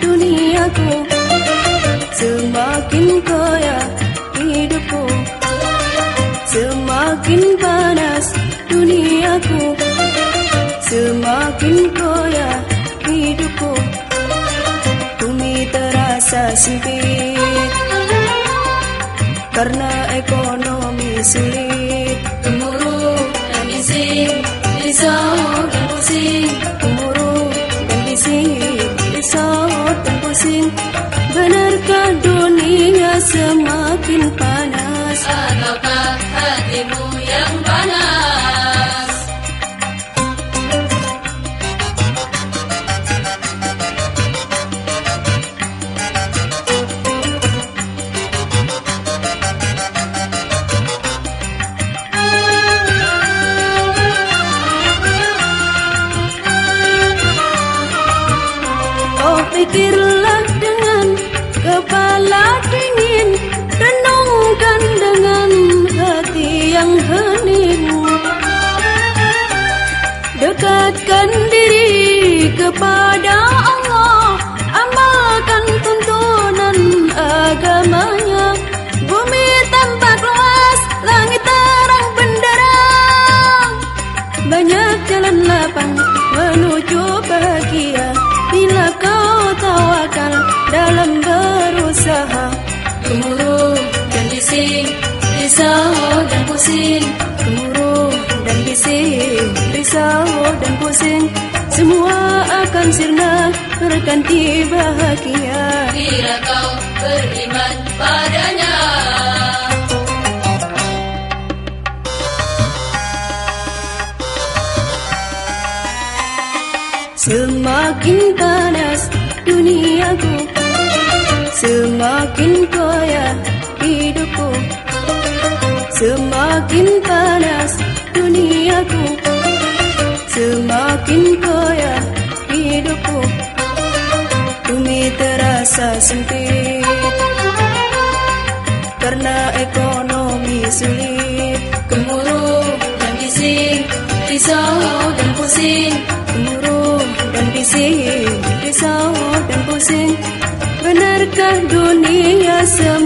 duniaku Semakin kaya hidupku. Semakin panas duniaku Semakin kaya hidupku. Bumi terasa sempit Karena ekonomi sulit Benarkah dunia semakin panas? Ataukah hatimu yang panas? Oh pikirlah kepala dingin Renungkan dengan hati yang hening. Dekatkan diri kepada Allah Risau dan pusing Gemuruh dan bising, risau dan pusing Semua akan sirna. Berganti bahagia. Bila kau beriman padanya. Semakin panas Semakin panas duniaku Semakin kaya hidupku. Bumi terasa sempit Karena ekonomi sulit. Gemuruh dan bising Risau dan pusing. Gemuruh dan bising Risau dan pusing. Benarkah dunia se